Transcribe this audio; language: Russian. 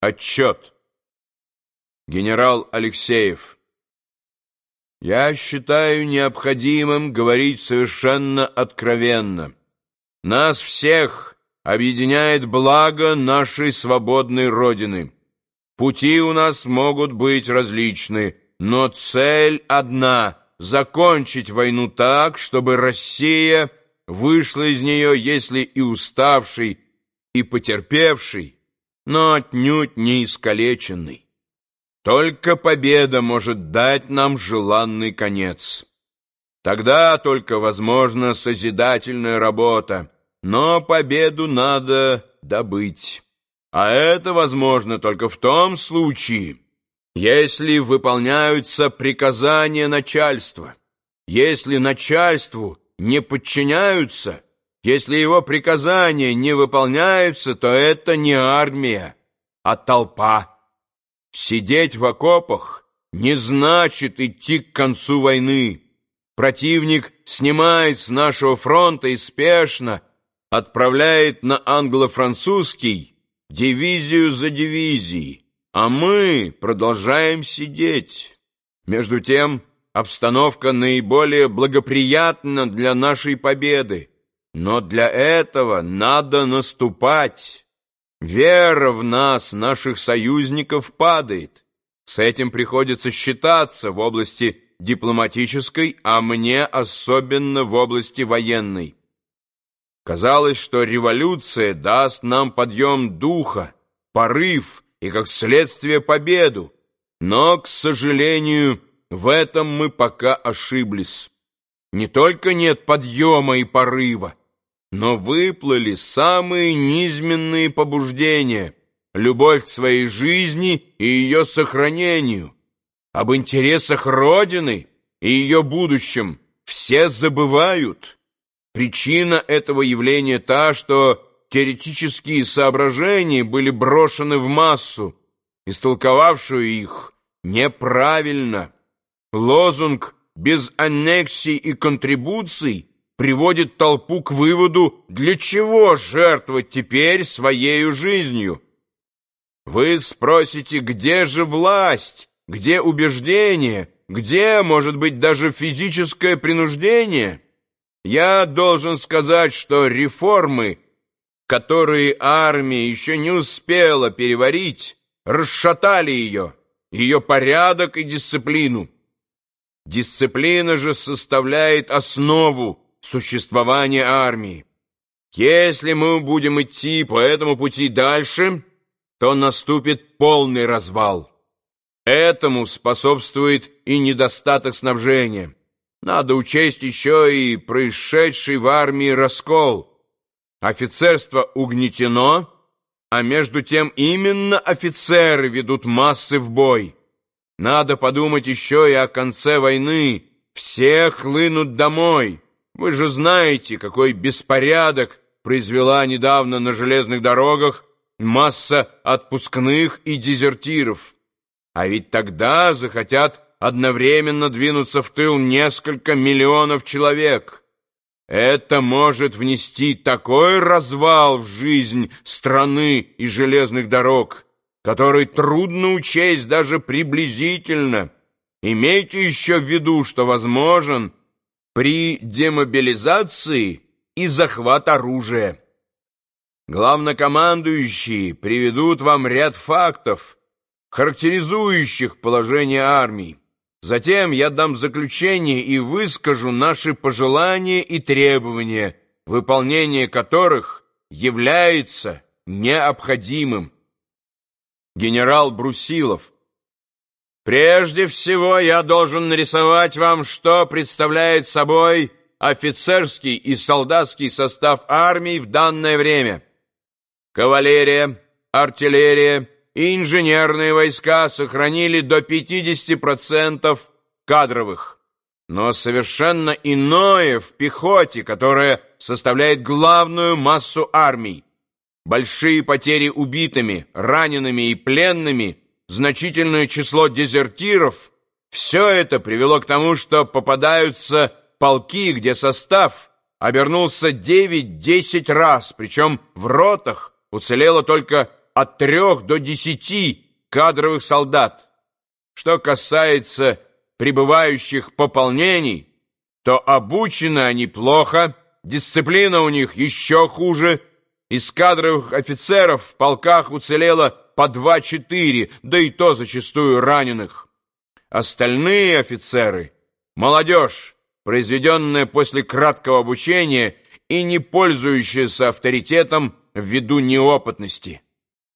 Отчет. Генерал Алексеев. Я считаю необходимым говорить совершенно откровенно. Нас всех объединяет благо нашей свободной Родины. Пути у нас могут быть различны, но цель одна — закончить войну так, чтобы Россия вышла из нее, если и уставшей, и потерпевшей, но отнюдь не искалеченный. Только победа может дать нам желанный конец. Тогда только возможна созидательная работа, но победу надо добыть. А это возможно только в том случае, если выполняются приказания начальства, если начальству не подчиняются – если его приказания не выполняются, то это не армия, а толпа. Сидеть в окопах не значит идти к концу войны. Противник снимает с нашего фронта и спешно отправляет на англо-французский дивизию за дивизией, а мы продолжаем сидеть. Между тем, обстановка наиболее благоприятна для нашей победы. Но для этого надо наступать. Вера в нас, наших союзников, падает. С этим приходится считаться в области дипломатической, а мне особенно в области военной. Казалось, что революция даст нам подъем духа, порыв и, как следствие, победу. Но, к сожалению, в этом мы пока ошиблись. Не только нет подъема и порыва, но выплыли самые низменные побуждения, любовь к своей жизни и ее сохранению. Об интересах Родины и ее будущем все забывают. Причина этого явления та, что теоретические соображения были брошены в массу, истолковавшую их неправильно. Лозунг «без аннексий и контрибуций» приводит толпу к выводу, для чего жертвовать теперь своей жизнью. Вы спросите, где же власть, где убеждение, где, может быть, даже физическое принуждение? Я должен сказать, что реформы, которые армия еще не успела переварить, расшатали ее, ее порядок и дисциплину. Дисциплина же составляет основу существования армии. Если мы будем идти по этому пути дальше, то наступит полный развал. Этому способствует и недостаток снабжения. Надо учесть еще и происшедший в армии раскол. Офицерство угнетено, а между тем именно офицеры ведут массы в бой. Надо подумать еще и о конце войны. Все хлынут домой. Вы же знаете, какой беспорядок произвела недавно на железных дорогах масса отпускных и дезертиров. А ведь тогда захотят одновременно двинуться в тыл несколько миллионов человек. Это может внести такой развал в жизнь страны и железных дорог, который трудно учесть даже приблизительно. Имейте еще в виду, что возможен при демобилизации и захват оружия. Главнокомандующие приведут вам ряд фактов, характеризующих положение армии. Затем я дам заключение и выскажу наши пожелания и требования, выполнение которых является необходимым. Генерал Брусилов Прежде всего я должен нарисовать вам, что представляет собой офицерский и солдатский состав армии в данное время. Кавалерия, артиллерия и инженерные войска сохранили до 50% кадровых. Но совершенно иное в пехоте, которая составляет главную массу армий. Большие потери убитыми, ранеными и пленными – значительное число дезертиров, все это привело к тому, что попадаются полки, где состав обернулся 9-10 раз, причем в ротах уцелело только от трех до десяти кадровых солдат. Что касается прибывающих пополнений, то обучены они плохо, дисциплина у них еще хуже, из кадровых офицеров в полках уцелело по два-четыре, да и то зачастую раненых. Остальные офицеры — молодежь, произведенная после краткого обучения и не пользующаяся авторитетом ввиду неопытности.